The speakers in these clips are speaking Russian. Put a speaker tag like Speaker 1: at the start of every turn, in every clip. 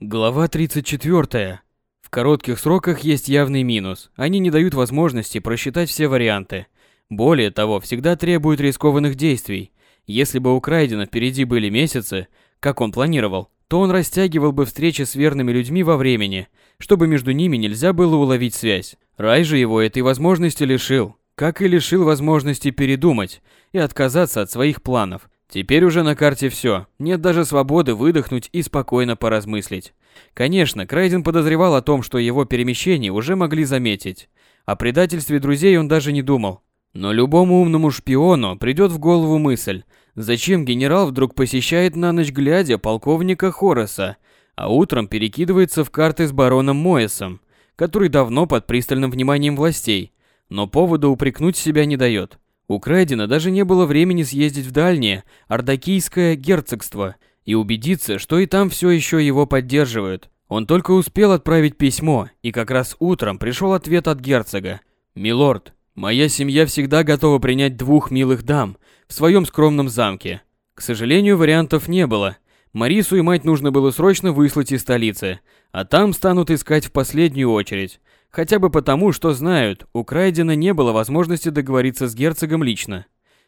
Speaker 1: Глава 34. В коротких сроках есть явный минус. Они не дают возможности просчитать все варианты. Более того, всегда требуют рискованных действий. Если бы у Крайдена впереди были месяцы, как он планировал, то он растягивал бы встречи с верными людьми во времени, чтобы между ними нельзя было уловить связь. Рай же его этой возможности лишил, как и лишил возможности передумать и отказаться от своих планов. Теперь уже на карте все, нет даже свободы выдохнуть и спокойно поразмыслить. Конечно, Крайден подозревал о том, что его перемещение уже могли заметить. О предательстве друзей он даже не думал. Но любому умному шпиону придет в голову мысль, зачем генерал вдруг посещает на ночь глядя полковника Хороса, а утром перекидывается в карты с бароном Моэсом, который давно под пристальным вниманием властей, но повода упрекнуть себя не дает. У Крайдена даже не было времени съездить в дальнее Ардакийское герцогство и убедиться, что и там все еще его поддерживают. Он только успел отправить письмо, и как раз утром пришел ответ от герцога. «Милорд, моя семья всегда готова принять двух милых дам в своем скромном замке. К сожалению, вариантов не было. Марису и мать нужно было срочно выслать из столицы, а там станут искать в последнюю очередь. Хотя бы потому, что знают, у Крайдена не было возможности договориться с герцогом лично.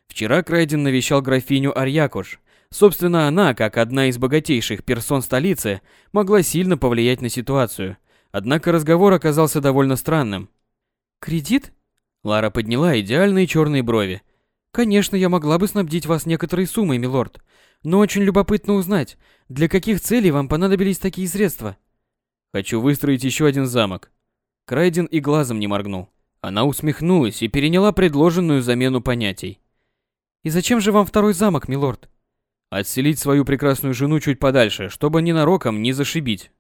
Speaker 1: Вчера Крайден навещал графиню Арьякуш. Собственно, она, как одна из богатейших персон столицы, могла сильно повлиять на ситуацию. Однако разговор оказался довольно странным.
Speaker 2: «Кредит?»
Speaker 1: Лара подняла идеальные черные брови.
Speaker 2: «Конечно, я могла бы снабдить вас некоторой суммой, милорд. Но очень любопытно узнать, для каких целей вам понадобились такие средства?»
Speaker 1: «Хочу выстроить еще один замок», Крайден и глазом не моргнул. Она усмехнулась и переняла предложенную замену понятий.
Speaker 2: «И зачем же вам второй замок, милорд?»
Speaker 1: «Отселить свою прекрасную жену чуть подальше, чтобы ненароком не зашибить».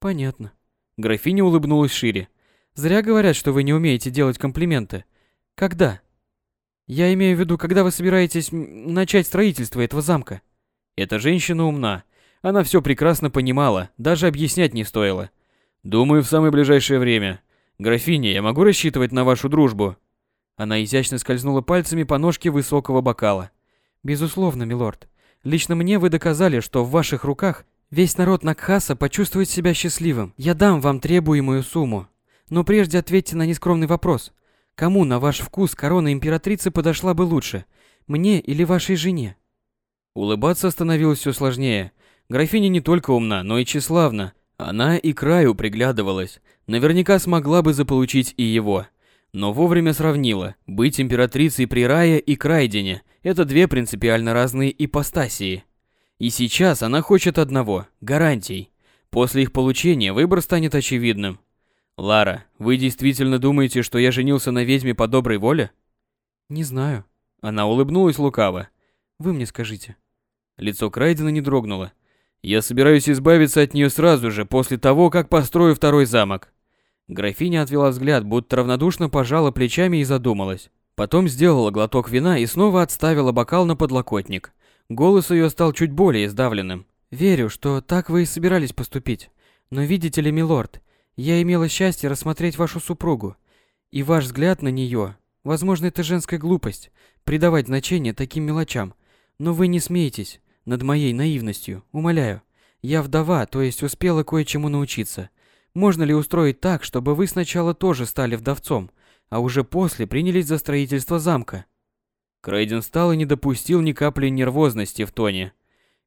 Speaker 2: «Понятно».
Speaker 1: Графиня улыбнулась шире.
Speaker 2: «Зря говорят, что вы не умеете делать комплименты. Когда?» «Я имею в виду, когда вы собираетесь начать строительство этого замка?»
Speaker 1: Эта женщина умна. Она все прекрасно понимала, даже объяснять не стоило. Думаю, в самое ближайшее время. Графиня, я могу рассчитывать на вашу дружбу?
Speaker 2: Она изящно скользнула пальцами по ножке высокого бокала. Безусловно, милорд. Лично мне вы доказали, что в ваших руках весь народ Накхаса почувствует себя счастливым. Я дам вам требуемую сумму. Но прежде ответьте на нескромный вопрос. Кому, на ваш вкус, корона императрицы подошла бы лучше? Мне или вашей жене?
Speaker 1: Улыбаться становилось все сложнее. Графиня не только умна, но и тщеславна. Она и краю приглядывалась, наверняка смогла бы заполучить и его. Но вовремя сравнила, быть императрицей при Рае и Крайдене – это две принципиально разные ипостасии. И сейчас она хочет одного – гарантий. После их получения выбор станет очевидным. «Лара, вы действительно думаете, что я женился на ведьме по доброй воле?»
Speaker 2: «Не знаю».
Speaker 1: Она улыбнулась лукаво.
Speaker 2: «Вы мне скажите».
Speaker 1: Лицо Крайдена не дрогнуло. Я собираюсь избавиться от нее сразу же, после того, как построю второй замок. Графиня отвела взгляд, будто равнодушно пожала плечами и задумалась. Потом сделала глоток вина и снова отставила бокал на подлокотник. Голос ее стал чуть более сдавленным.
Speaker 2: «Верю, что так вы и собирались поступить. Но видите ли, милорд, я имела счастье рассмотреть вашу супругу. И ваш взгляд на нее, возможно, это женская глупость, придавать значение таким мелочам. Но вы не смеетесь над моей наивностью, умоляю. Я вдова, то есть успела кое-чему научиться. Можно ли устроить так, чтобы вы сначала тоже стали вдовцом, а уже после принялись за строительство замка?
Speaker 1: Крейден встал и не допустил ни капли нервозности в тоне.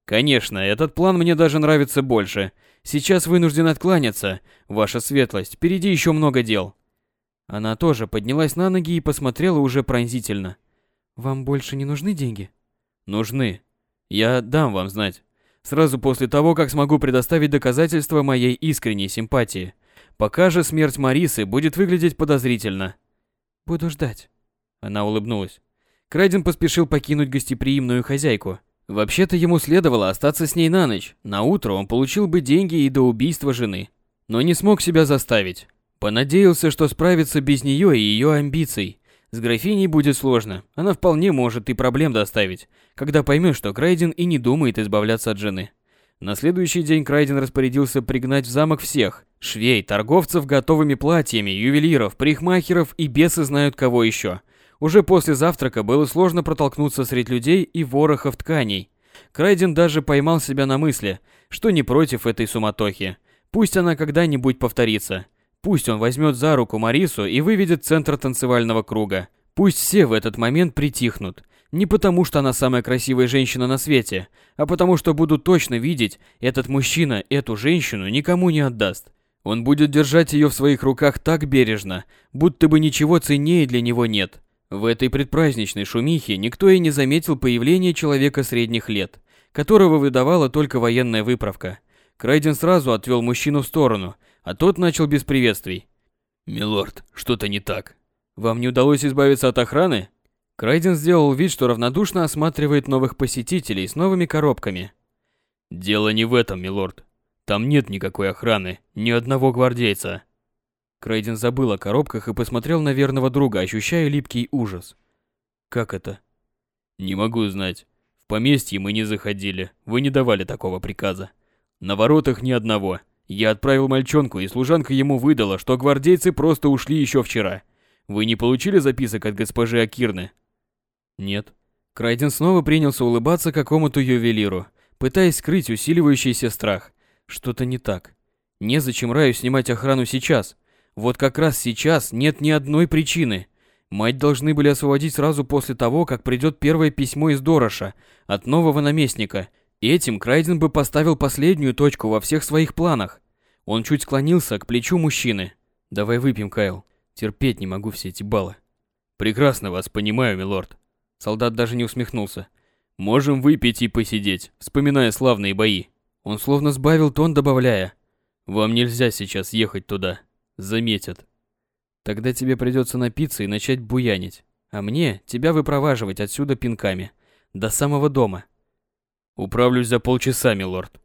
Speaker 1: Конечно, этот план мне даже нравится больше. Сейчас вынужден откланяться. Ваша светлость, впереди еще много дел. Она тоже поднялась на ноги и посмотрела уже пронзительно.
Speaker 2: Вам больше не нужны деньги?
Speaker 1: Нужны. Я дам вам знать. Сразу после того, как смогу предоставить доказательства моей искренней симпатии. Пока же смерть Марисы будет выглядеть подозрительно.
Speaker 2: Буду ждать.
Speaker 1: Она улыбнулась. Крайден поспешил покинуть гостеприимную хозяйку. Вообще-то ему следовало остаться с ней на ночь. На утро он получил бы деньги и до убийства жены. Но не смог себя заставить. Понадеялся, что справится без нее и ее амбиций. С графиней будет сложно. Она вполне может и проблем доставить, когда поймет, что Крайден и не думает избавляться от жены. На следующий день Крайден распорядился пригнать в замок всех. Швей, торговцев готовыми платьями, ювелиров, парикмахеров и бесы знают кого еще. Уже после завтрака было сложно протолкнуться среди людей и ворохов тканей. Крайден даже поймал себя на мысли, что не против этой суматохи. Пусть она когда-нибудь повторится. Пусть он возьмет за руку Марису и выведет центр танцевального круга. Пусть все в этот момент притихнут. Не потому, что она самая красивая женщина на свете, а потому, что будут точно видеть, этот мужчина эту женщину никому не отдаст. Он будет держать ее в своих руках так бережно, будто бы ничего ценнее для него нет. В этой предпраздничной шумихе никто и не заметил появления человека средних лет которого выдавала только военная выправка. Крайден сразу отвел мужчину в сторону, а тот начал без приветствий. «Милорд, что-то не так. Вам не удалось избавиться от охраны?» Крайден сделал вид, что равнодушно осматривает новых посетителей с новыми коробками. «Дело не в этом, милорд. Там нет никакой охраны, ни одного гвардейца». Крейден забыл о коробках и посмотрел на верного друга, ощущая липкий ужас. «Как это?» «Не могу знать поместье мы не заходили, вы не давали такого приказа. На воротах ни одного. Я отправил мальчонку, и служанка ему выдала, что гвардейцы просто ушли еще вчера. Вы не получили записок от госпожи Акирны? Нет. Крайден снова принялся улыбаться какому-то ювелиру, пытаясь скрыть усиливающийся страх. Что-то не так. Незачем Раю снимать охрану сейчас. Вот как раз сейчас нет ни одной причины. Мать должны были освободить сразу после того, как придет первое письмо из Дороша от нового наместника. Этим Крайден бы поставил последнюю точку во всех своих планах. Он чуть склонился к плечу мужчины. «Давай выпьем, Кайл. Терпеть не могу все эти баллы». «Прекрасно вас понимаю, милорд». Солдат даже не усмехнулся. «Можем выпить и посидеть, вспоминая славные бои». Он словно сбавил тон, добавляя. «Вам нельзя сейчас ехать туда. Заметят». Тогда тебе придется напиться и начать буянить. А мне тебя выпроваживать отсюда пинками. До самого дома. Управлюсь за полчаса, милорд.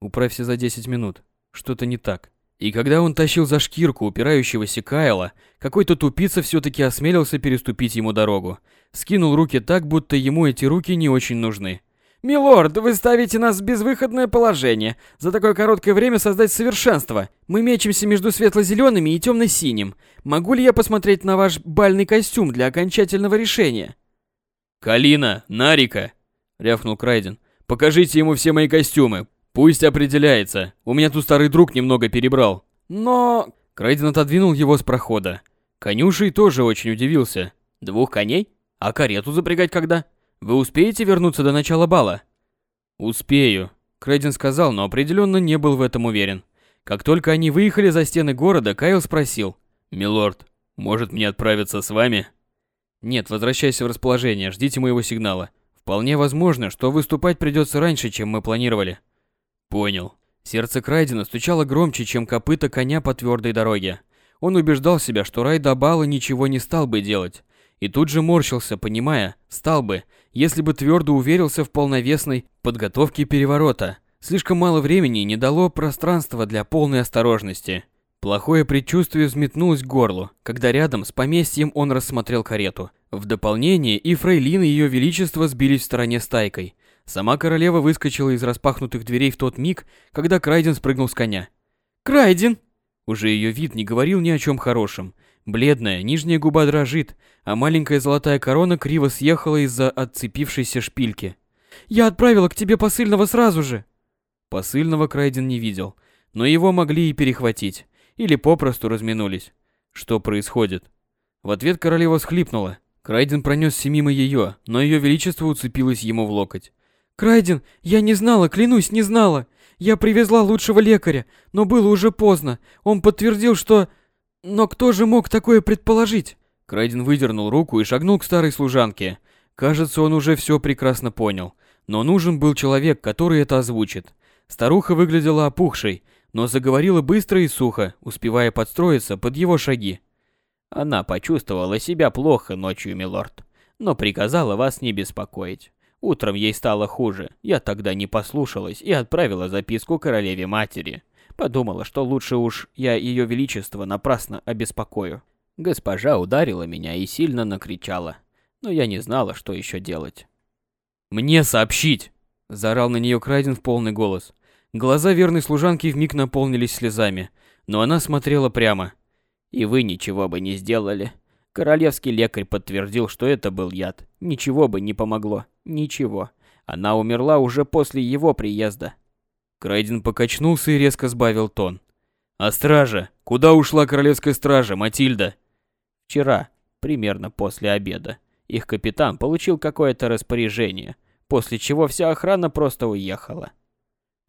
Speaker 1: Управься за 10 минут. Что-то не так. И когда он тащил за шкирку упирающегося Кайла, какой-то тупица все-таки осмелился переступить ему дорогу. Скинул руки так, будто ему эти руки не очень нужны. «Милорд, вы ставите нас в безвыходное положение. За такое короткое время создать совершенство. Мы мечемся между светло-зелеными и темно-синим. Могу ли я посмотреть на ваш бальный костюм для окончательного решения?» «Калина, Нарика!» — рявкнул Крайден. «Покажите ему все мои костюмы. Пусть определяется. У меня тут старый друг немного перебрал».
Speaker 2: «Но...»
Speaker 1: Крайден отодвинул его с прохода. Конюшей тоже очень удивился. «Двух коней? А карету запрягать когда?» Вы успеете вернуться до начала бала? Успею, Крейден сказал, но определенно не был в этом уверен. Как только они выехали за стены города, Кайл спросил: "Милорд, может мне отправиться с вами?" "Нет, возвращайся в расположение, ждите моего сигнала. Вполне возможно, что выступать придется раньше, чем мы планировали". Понял. Сердце Крайдена стучало громче, чем копыта коня по твердой дороге. Он убеждал себя, что Рай до бала ничего не стал бы делать. И тут же морщился, понимая, стал бы, если бы твердо уверился в полновесной подготовке переворота. Слишком мало времени не дало пространства для полной осторожности. Плохое предчувствие взметнулось к горлу, когда рядом с поместьем он рассмотрел карету. В дополнение и фрейлины ее величества сбились в стороне стайкой. Сама королева выскочила из распахнутых дверей в тот миг, когда Крайден спрыгнул с коня. «Крайден!» Уже ее вид не говорил ни о чем хорошем. Бледная, нижняя губа дрожит, а маленькая золотая корона криво съехала из-за отцепившейся шпильки. «Я отправила к тебе посыльного сразу же!» Посыльного Крайден не видел, но его могли и перехватить, или попросту разминулись. Что происходит? В ответ королева схлипнула. Крайден пронесся мимо ее, но ее величество уцепилось ему в локоть. «Крайден, я не знала, клянусь, не знала! Я привезла лучшего лекаря, но было уже поздно. Он подтвердил, что... Но кто же мог такое предположить? Крайден выдернул руку и шагнул к старой служанке. Кажется, он уже все прекрасно понял. Но нужен был человек, который это озвучит. Старуха выглядела опухшей, но заговорила быстро и сухо, успевая подстроиться под его шаги.
Speaker 3: Она почувствовала себя плохо ночью, милорд, но приказала вас не беспокоить. Утром ей стало хуже. Я тогда не послушалась и отправила записку королеве матери. Подумала, что лучше уж я ее величество напрасно обеспокою. Госпожа ударила меня и сильно накричала. Но я не знала, что еще делать.
Speaker 1: «Мне сообщить!» – заорал на нее Крайден в полный голос. Глаза верной служанки вмиг наполнились слезами, но она смотрела прямо.
Speaker 3: «И вы ничего бы не сделали. Королевский лекарь подтвердил, что это был яд. Ничего бы не помогло. Ничего. Она умерла уже после его приезда.
Speaker 1: Крайден покачнулся и резко сбавил тон. А стража? Куда ушла королевская стража, Матильда?
Speaker 3: Вчера, примерно после обеда, их капитан получил какое-то распоряжение, после чего вся охрана просто уехала.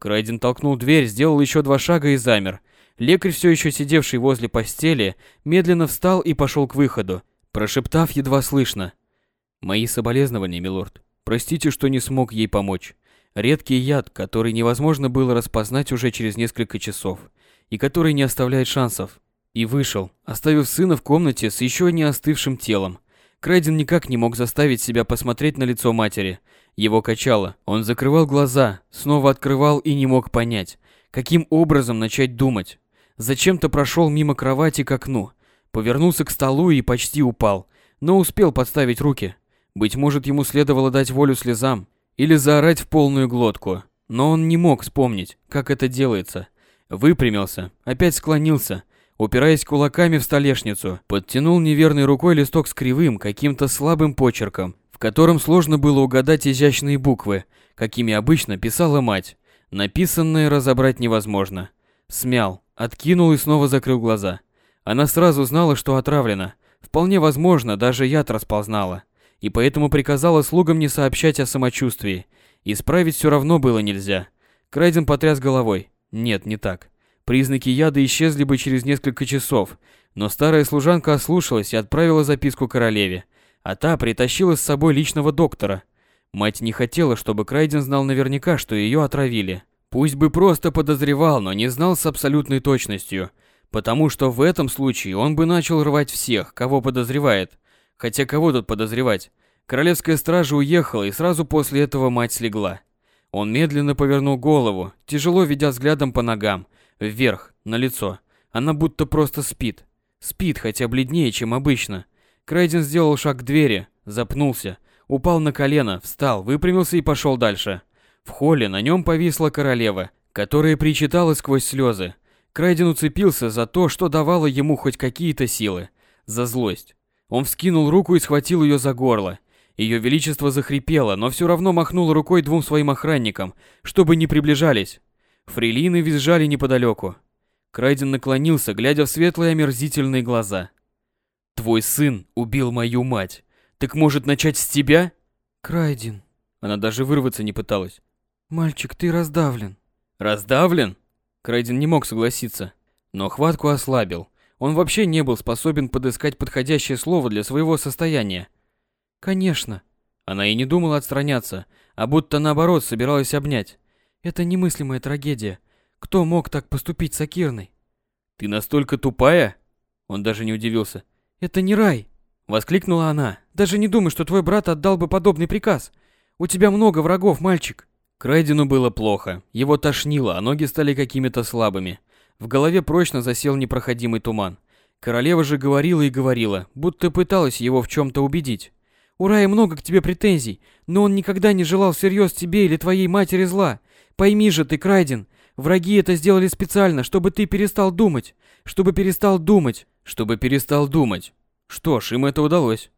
Speaker 1: Крайден толкнул дверь, сделал еще два шага и замер. Лекарь, все еще сидевший возле постели, медленно встал и пошел к выходу, прошептав едва слышно. «Мои соболезнования, милорд. Простите, что не смог ей помочь. Редкий яд, который невозможно было распознать уже через несколько часов и который не оставляет шансов. И вышел, оставив сына в комнате с еще не остывшим телом. Крайден никак не мог заставить себя посмотреть на лицо матери. Его качало, он закрывал глаза, снова открывал и не мог понять, каким образом начать думать. Зачем-то прошел мимо кровати к окну, повернулся к столу и почти упал, но успел подставить руки. Быть может, ему следовало дать волю слезам или заорать в полную глотку, но он не мог вспомнить, как это делается – Выпрямился, опять склонился, упираясь кулаками в столешницу, подтянул неверной рукой листок с кривым, каким-то слабым почерком, котором сложно было угадать изящные буквы, какими обычно писала мать. Написанное разобрать невозможно. Смял, откинул и снова закрыл глаза. Она сразу знала, что отравлена. Вполне возможно, даже яд расползнала. И поэтому приказала слугам не сообщать о самочувствии. Исправить все равно было нельзя. Крайден потряс головой. Нет, не так. Признаки яда исчезли бы через несколько часов, но старая служанка ослушалась и отправила записку королеве, а та притащила с собой личного доктора. Мать не хотела, чтобы Крайден знал наверняка, что ее отравили. Пусть бы просто подозревал, но не знал с абсолютной точностью, потому что в этом случае он бы начал рвать всех, кого подозревает. Хотя кого тут подозревать? Королевская стража уехала, и сразу после этого мать слегла. Он медленно повернул голову, тяжело ведя взглядом по ногам, вверх, на лицо. Она будто просто спит. Спит, хотя бледнее, чем обычно. Крайден сделал шаг к двери, запнулся, упал на колено, встал, выпрямился и пошел дальше. В холле на нем повисла королева, которая причитала сквозь слезы. Крайден уцепился за то, что давало ему хоть какие-то силы. За злость. Он вскинул руку и схватил ее за горло. Ее величество захрипело, но все равно махнуло рукой двум своим охранникам, чтобы не приближались. Фрилины визжали неподалеку. Крайден наклонился, глядя в светлые омерзительные глаза. «Твой сын убил мою мать. Так может начать с тебя?»
Speaker 2: «Крайден».
Speaker 1: Она даже вырваться не пыталась.
Speaker 2: «Мальчик, ты раздавлен».
Speaker 1: «Раздавлен?» Крайден не мог согласиться, но хватку ослабил. Он вообще не был способен подыскать подходящее слово для своего состояния.
Speaker 2: Конечно.
Speaker 1: Она и не думала отстраняться, а будто наоборот собиралась обнять.
Speaker 2: Это немыслимая трагедия. Кто мог так поступить с Акирной?
Speaker 1: Ты настолько тупая? Он даже не удивился.
Speaker 2: Это не рай, воскликнула она. Даже не думай, что твой брат отдал бы подобный приказ. У тебя много врагов, мальчик.
Speaker 1: Крайдену было плохо. Его тошнило, а ноги стали какими-то слабыми. В голове прочно засел непроходимый туман. Королева же говорила и говорила, будто пыталась его в чем то убедить.
Speaker 2: У Рая много к тебе претензий, но он никогда не желал всерьез тебе или твоей матери зла. Пойми же ты, Крайден, враги это сделали специально, чтобы ты перестал думать, чтобы перестал думать,
Speaker 1: чтобы перестал думать. Что ж, им это удалось.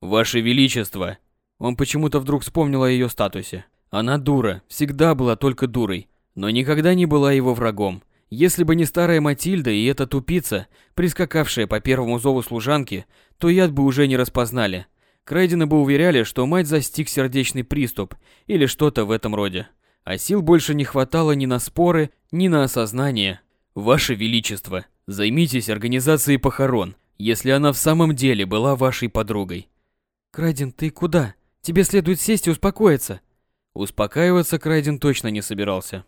Speaker 1: Ваше Величество. Он почему-то вдруг вспомнил о ее статусе. Она дура, всегда была только дурой, но никогда не была его врагом. Если бы не старая Матильда и эта тупица, прискакавшая по первому зову служанки, то яд бы уже не распознали. Крайдена бы уверяли, что мать застиг сердечный приступ или что-то в этом роде. А сил больше не хватало ни на споры, ни на осознание. Ваше Величество, займитесь организацией похорон, если она в самом деле была вашей подругой.
Speaker 2: Крайден, ты куда? Тебе следует сесть и успокоиться.
Speaker 1: Успокаиваться Крайден точно не собирался.